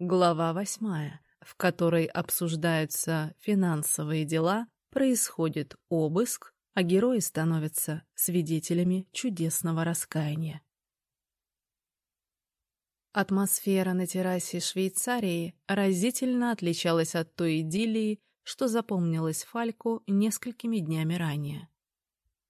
Глава восьмая, в которой обсуждаются финансовые дела, происходит обыск, а герои становятся свидетелями чудесного раскаяния. Атмосфера на террасе Швейцарии разительно отличалась от той идиллии, что запомнилась Фальку несколькими днями ранее.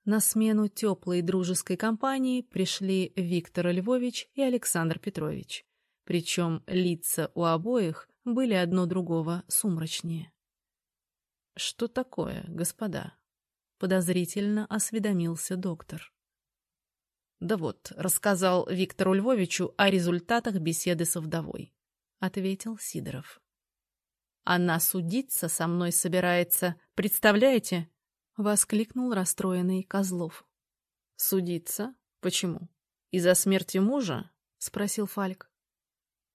На смену теплой дружеской компании пришли Виктор Львович и Александр Петрович. Причем лица у обоих были одно другого сумрачнее. «Что такое, господа?» — подозрительно осведомился доктор. «Да вот, рассказал Виктору Львовичу о результатах беседы со вдовой», — ответил Сидоров. «Она судиться со мной собирается, представляете?» — воскликнул расстроенный Козлов. «Судиться? Почему? Из-за смерти мужа?» — спросил Фальк.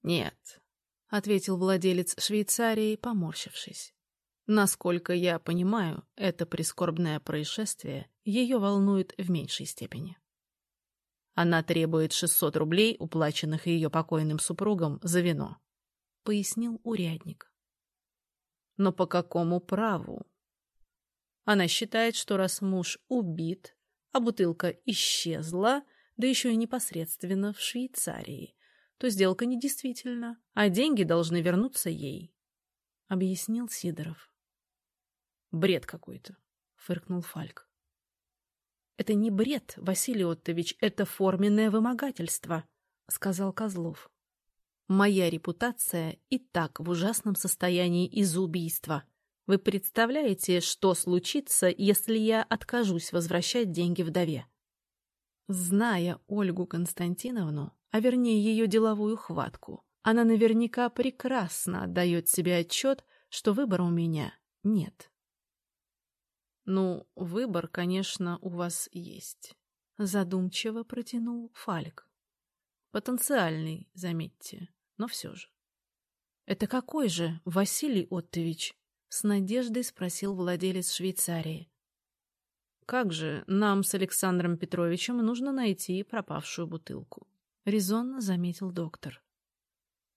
«Нет», — ответил владелец Швейцарии, поморщившись. «Насколько я понимаю, это прискорбное происшествие ее волнует в меньшей степени. Она требует 600 рублей, уплаченных ее покойным супругом, за вино», — пояснил урядник. «Но по какому праву?» Она считает, что раз муж убит, а бутылка исчезла, да еще и непосредственно в Швейцарии, то сделка недействительна, а деньги должны вернуться ей, — объяснил Сидоров. — Бред какой-то, — фыркнул Фальк. — Это не бред, Василий Оттович, это форменное вымогательство, — сказал Козлов. — Моя репутация и так в ужасном состоянии из-за убийства. Вы представляете, что случится, если я откажусь возвращать деньги вдове? Зная Ольгу Константиновну, а вернее ее деловую хватку, она наверняка прекрасно отдает себе отчет, что выбора у меня нет. Ну, выбор, конечно, у вас есть. Задумчиво протянул Фальк. Потенциальный, заметьте, но все же. Это какой же, Василий Оттович? С надеждой спросил владелец Швейцарии. «Как же, нам с Александром Петровичем нужно найти пропавшую бутылку», — резонно заметил доктор.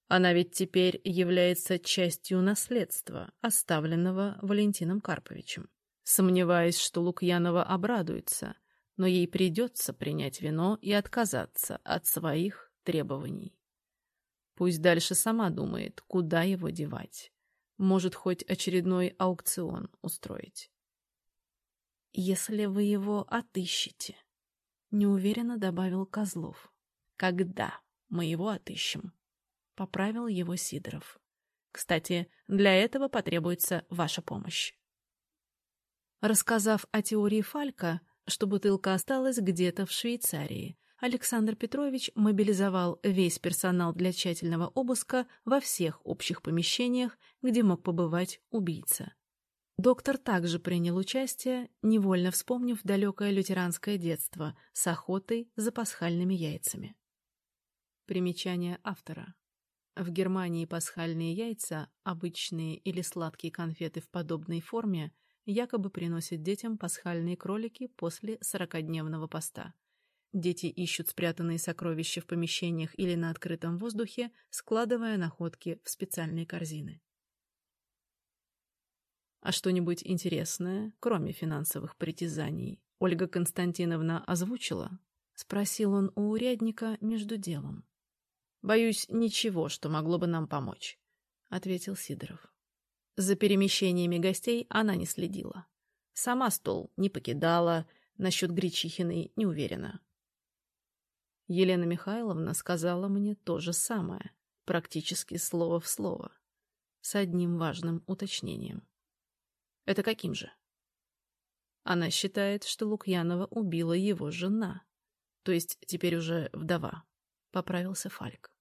«Она ведь теперь является частью наследства, оставленного Валентином Карповичем. Сомневаюсь, что Лукьянова обрадуется, но ей придется принять вино и отказаться от своих требований. Пусть дальше сама думает, куда его девать может хоть очередной аукцион устроить. «Если вы его отыщете», — неуверенно добавил Козлов. «Когда мы его отыщем?» — поправил его Сидоров. «Кстати, для этого потребуется ваша помощь». Рассказав о теории Фалька, что бутылка осталась где-то в Швейцарии, Александр Петрович мобилизовал весь персонал для тщательного обыска во всех общих помещениях, где мог побывать убийца. Доктор также принял участие, невольно вспомнив далекое лютеранское детство с охотой за пасхальными яйцами. Примечание автора. В Германии пасхальные яйца, обычные или сладкие конфеты в подобной форме, якобы приносят детям пасхальные кролики после сорокадневного поста. Дети ищут спрятанные сокровища в помещениях или на открытом воздухе, складывая находки в специальные корзины. А что-нибудь интересное, кроме финансовых притязаний, Ольга Константиновна озвучила? Спросил он у урядника между делом. Боюсь, ничего, что могло бы нам помочь, ответил Сидоров. За перемещениями гостей она не следила. Сама стол не покидала, насчет Гречихиной не уверена. Елена Михайловна сказала мне то же самое, практически слово в слово, с одним важным уточнением. Это каким же? Она считает, что Лукьянова убила его жена, то есть теперь уже вдова, — поправился Фальк.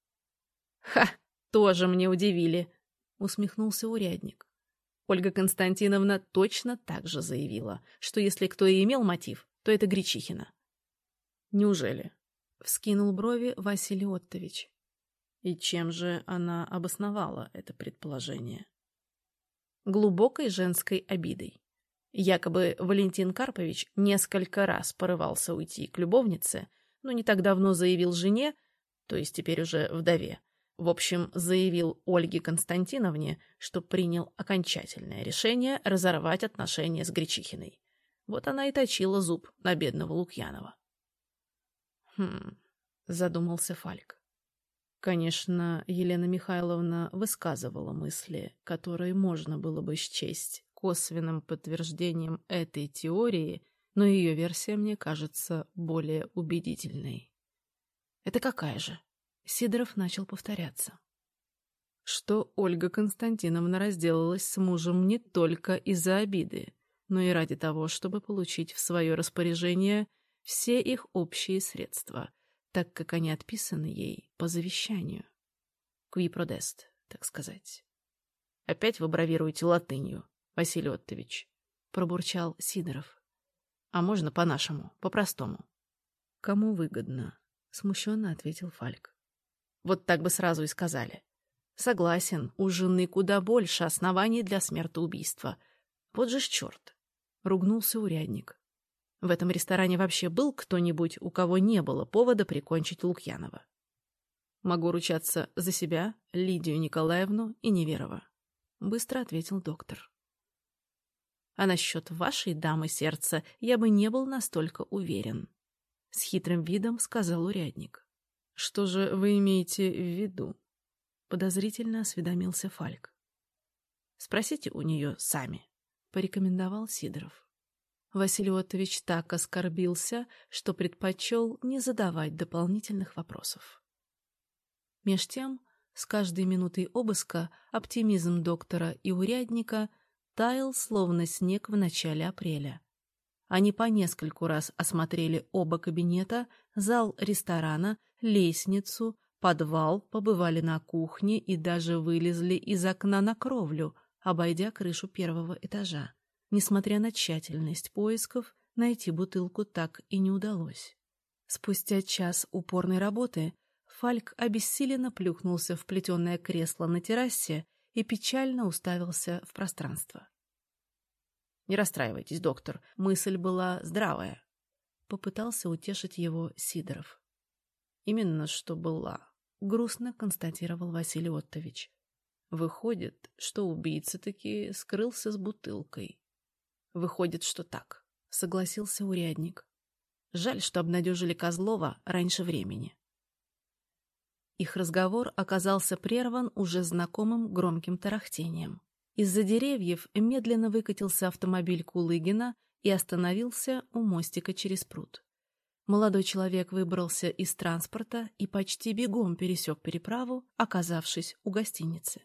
«Ха! Тоже мне удивили!» — усмехнулся урядник. Ольга Константиновна точно так же заявила, что если кто и имел мотив, то это Гречихина. «Неужели?» Вскинул брови Василий Оттович. И чем же она обосновала это предположение? Глубокой женской обидой. Якобы Валентин Карпович несколько раз порывался уйти к любовнице, но не так давно заявил жене, то есть теперь уже вдове, В общем, заявил Ольге Константиновне, что принял окончательное решение разорвать отношения с Гречихиной. Вот она и точила зуб на бедного Лукьянова. «Хм...» — задумался Фальк. Конечно, Елена Михайловна высказывала мысли, которые можно было бы счесть косвенным подтверждением этой теории, но ее версия мне кажется более убедительной. «Это какая же?» Сидоров начал повторяться. Что Ольга Константиновна разделалась с мужем не только из-за обиды, но и ради того, чтобы получить в свое распоряжение все их общие средства — так как они отписаны ей по завещанию. Куи продест, так сказать. — Опять вы бравируете латынью, Василий Оттович, — пробурчал Сидоров. — А можно по-нашему, по-простому? — Кому выгодно, — смущенно ответил Фальк. — Вот так бы сразу и сказали. Согласен, у жены куда больше оснований для смертоубийства. Вот же ж черт! — ругнулся урядник. В этом ресторане вообще был кто-нибудь, у кого не было повода прикончить Лукьянова? Могу ручаться за себя, Лидию Николаевну и Неверова. Быстро ответил доктор. А насчет вашей дамы сердца я бы не был настолько уверен. С хитрым видом сказал урядник. Что же вы имеете в виду? Подозрительно осведомился Фальк. Спросите у нее сами, порекомендовал Сидоров. Василий Отович так оскорбился, что предпочел не задавать дополнительных вопросов. Меж тем, с каждой минутой обыска оптимизм доктора и урядника таял, словно снег в начале апреля. Они по нескольку раз осмотрели оба кабинета, зал ресторана, лестницу, подвал, побывали на кухне и даже вылезли из окна на кровлю, обойдя крышу первого этажа. Несмотря на тщательность поисков, найти бутылку так и не удалось. Спустя час упорной работы Фальк обессиленно плюхнулся в плетеное кресло на террасе и печально уставился в пространство. «Не расстраивайтесь, доктор, мысль была здравая», — попытался утешить его Сидоров. «Именно что была», — грустно констатировал Василий Оттович. «Выходит, что убийца таки скрылся с бутылкой». Выходит, что так, согласился урядник. Жаль, что обнадежили Козлова раньше времени. Их разговор оказался прерван уже знакомым громким тарахтением. Из-за деревьев медленно выкатился автомобиль Кулыгина и остановился у мостика через пруд. Молодой человек выбрался из транспорта и почти бегом пересек переправу, оказавшись у гостиницы.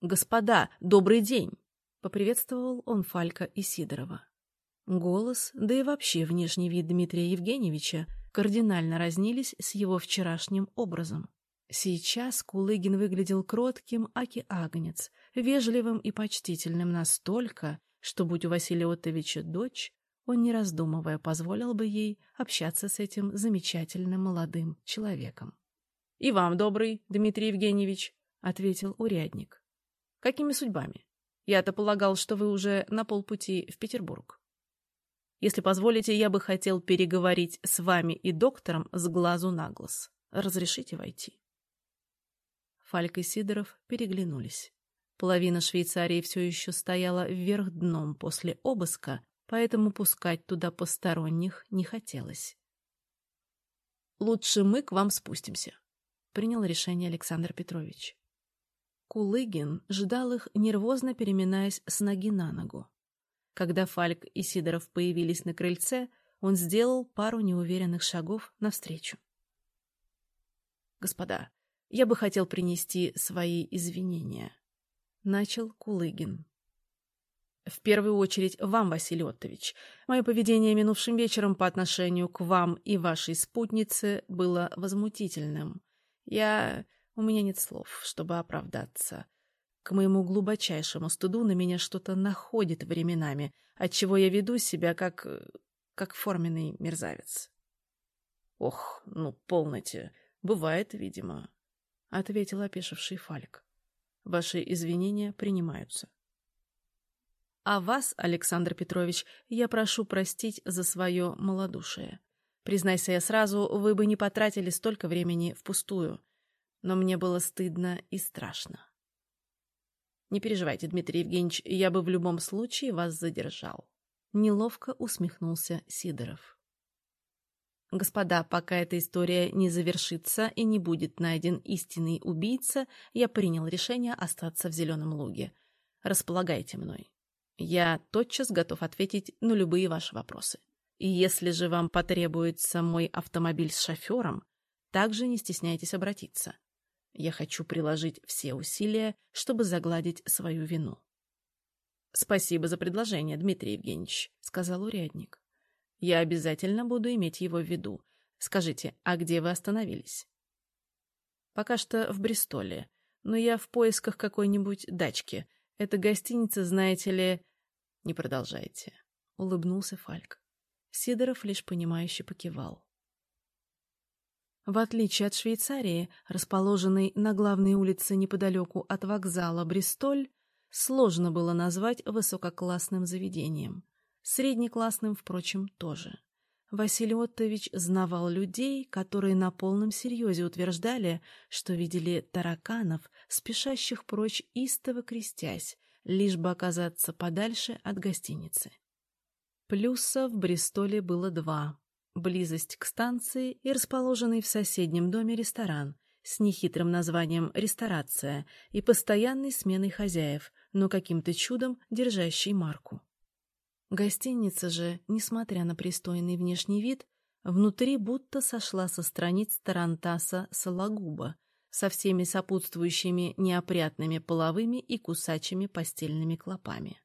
«Господа, добрый день!» Поприветствовал он Фалька и Сидорова. Голос, да и вообще внешний вид Дмитрия Евгеньевича кардинально разнились с его вчерашним образом. Сейчас Кулыгин выглядел кротким, аки агнец, вежливым и почтительным настолько, что, будь у Василия Оттовича дочь, он, не раздумывая, позволил бы ей общаться с этим замечательным молодым человеком. — И вам добрый, Дмитрий Евгеньевич, — ответил урядник. — Какими судьбами? Я-то полагал, что вы уже на полпути в Петербург. Если позволите, я бы хотел переговорить с вами и доктором с глазу на глаз. Разрешите войти?» Фальк и Сидоров переглянулись. Половина Швейцарии все еще стояла вверх дном после обыска, поэтому пускать туда посторонних не хотелось. «Лучше мы к вам спустимся», — принял решение Александр Петрович. Кулыгин ждал их, нервозно переминаясь с ноги на ногу. Когда Фальк и Сидоров появились на крыльце, он сделал пару неуверенных шагов навстречу. «Господа, я бы хотел принести свои извинения», — начал Кулыгин. «В первую очередь вам, Василий Оттович. Мое поведение минувшим вечером по отношению к вам и вашей спутнице было возмутительным. Я... У меня нет слов, чтобы оправдаться. К моему глубочайшему стыду на меня что-то находит временами, отчего я веду себя как... как форменный мерзавец. — Ох, ну, полноте. Бывает, видимо, — ответил опешивший Фалик. — Ваши извинения принимаются. — А вас, Александр Петрович, я прошу простить за свое малодушие. Признайся я сразу, вы бы не потратили столько времени впустую. но мне было стыдно и страшно. Не переживайте, Дмитрий Евгеньевич, я бы в любом случае вас задержал. Неловко усмехнулся Сидоров. Господа, пока эта история не завершится и не будет найден истинный убийца, я принял решение остаться в Зеленом Луге. Располагайте мной. Я тотчас готов ответить на любые ваши вопросы. И если же вам потребуется мой автомобиль с шофером, также не стесняйтесь обратиться. Я хочу приложить все усилия, чтобы загладить свою вину. — Спасибо за предложение, Дмитрий Евгеньевич, — сказал урядник. — Я обязательно буду иметь его в виду. Скажите, а где вы остановились? — Пока что в Бристоле, но я в поисках какой-нибудь дачки. Это гостиница, знаете ли... — Не продолжайте, — улыбнулся Фальк. Сидоров лишь понимающе покивал. В отличие от Швейцарии, расположенной на главной улице неподалеку от вокзала Бристоль, сложно было назвать высококлассным заведением. Среднеклассным, впрочем, тоже. Василий Оттович знавал людей, которые на полном серьезе утверждали, что видели тараканов, спешащих прочь истово крестясь, лишь бы оказаться подальше от гостиницы. Плюса в Бристоле было два близость к станции и расположенный в соседнем доме ресторан с нехитрым названием «Ресторация» и постоянной сменой хозяев, но каким-то чудом держащей марку. Гостиница же, несмотря на пристойный внешний вид, внутри будто сошла со страниц Тарантаса Сологуба со всеми сопутствующими неопрятными половыми и кусачими постельными клопами.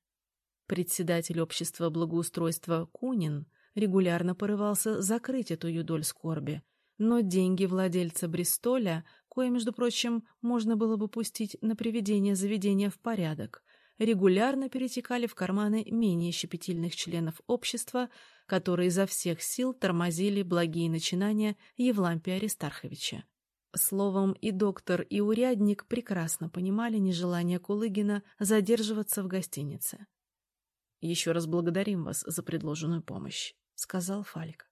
Председатель общества благоустройства Кунин – регулярно порывался закрыть эту юдоль скорби, но деньги владельца Бристоля, кое, между прочим, можно было бы пустить на приведение заведения в порядок, регулярно перетекали в карманы менее щепетильных членов общества, которые изо всех сил тормозили благие начинания Евлампия Аристарховича. Словом, и доктор, и урядник прекрасно понимали нежелание Кулыгина задерживаться в гостинице. «Еще раз благодарим вас за предложенную помощь», — сказал Фальк.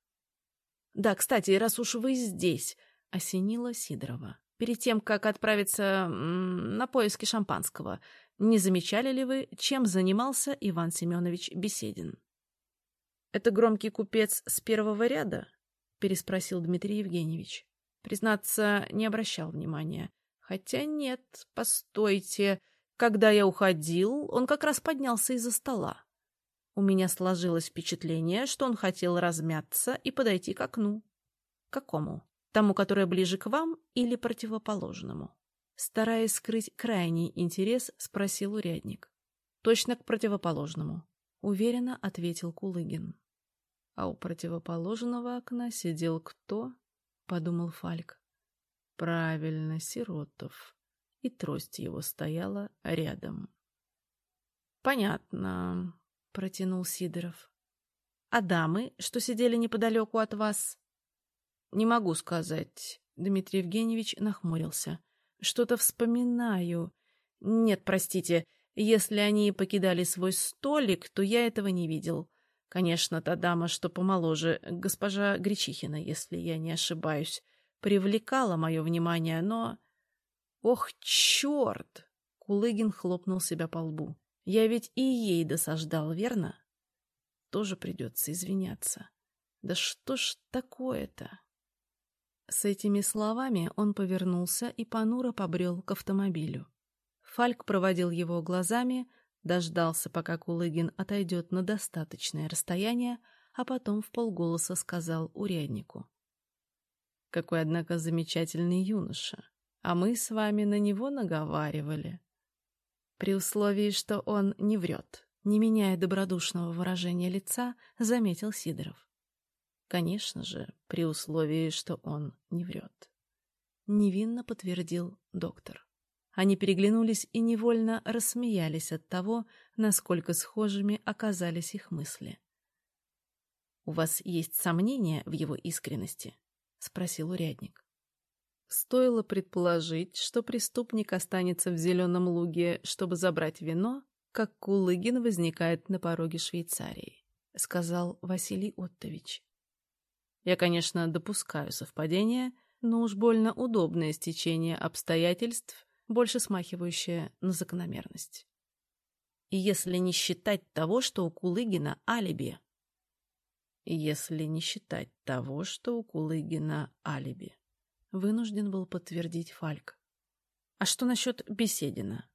«Да, кстати, раз уж вы здесь», — осенила Сидорова. «Перед тем, как отправиться на поиски шампанского, не замечали ли вы, чем занимался Иван Семенович Беседин?» «Это громкий купец с первого ряда?» — переспросил Дмитрий Евгеньевич. Признаться, не обращал внимания. Хотя нет, постойте. Когда я уходил, он как раз поднялся из-за стола. У меня сложилось впечатление, что он хотел размяться и подойти к окну. Какому? Тому, которое ближе к вам или противоположному? Стараясь скрыть крайний интерес, спросил урядник. Точно к противоположному. Уверенно ответил Кулыгин. А у противоположного окна сидел кто? Подумал Фальк. Правильно, Сиротов. И трость его стояла рядом. Понятно протянул Сидоров. А дамы, что сидели неподалеку от вас? Не могу сказать. Дмитрий Евгеньевич нахмурился. Что-то вспоминаю. Нет, простите, если они покидали свой столик, то я этого не видел. Конечно, та дама, что помоложе, госпожа Гречихина, если я не ошибаюсь, привлекала мое внимание, но... Ох, черт! Кулыгин хлопнул себя по лбу. Я ведь и ей досаждал, верно? Тоже придется извиняться. Да что ж такое-то? С этими словами он повернулся и понуро побрел к автомобилю. Фальк проводил его глазами, дождался, пока Кулыгин отойдет на достаточное расстояние, а потом в полголоса сказал уряднику. «Какой, однако, замечательный юноша! А мы с вами на него наговаривали. При условии, что он не врет, не меняя добродушного выражения лица, заметил Сидоров. Конечно же, при условии, что он не врет. Невинно подтвердил доктор. Они переглянулись и невольно рассмеялись от того, насколько схожими оказались их мысли. «У вас есть сомнения в его искренности?» — спросил урядник. Стоило предположить, что преступник останется в зеленом луге, чтобы забрать вино, как Кулыгин возникает на пороге Швейцарии, сказал Василий Оттович. Я, конечно, допускаю совпадение, но уж больно удобное стечение обстоятельств, больше смахивающее на закономерность. И если не считать того, что у Кулыгина алиби. Если не считать того, что у Кулыгина алиби. Вынужден был подтвердить Фальк. А что насчет Беседина?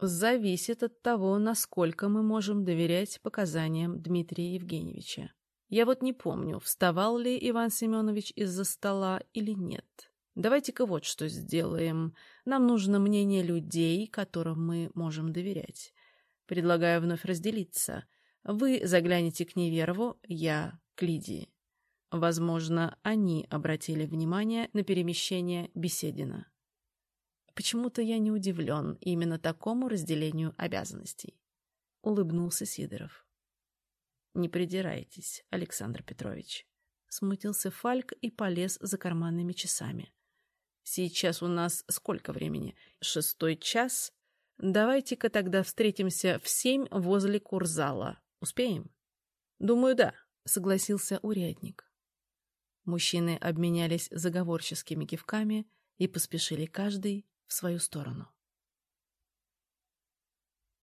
Зависит от того, насколько мы можем доверять показаниям Дмитрия Евгеньевича. Я вот не помню, вставал ли Иван Семенович из-за стола или нет. Давайте-ка вот что сделаем. Нам нужно мнение людей, которым мы можем доверять. Предлагаю вновь разделиться. Вы загляните к Неверову, я к Лидии. Возможно, они обратили внимание на перемещение Беседина. Почему-то я не удивлен именно такому разделению обязанностей. Улыбнулся Сидоров. Не придирайтесь, Александр Петрович. Смутился Фальк и полез за карманными часами. Сейчас у нас сколько времени? Шестой час? Давайте-ка тогда встретимся в семь возле курзала. Успеем? Думаю, да, согласился урядник. Мужчины обменялись заговорческими кивками и поспешили каждый в свою сторону.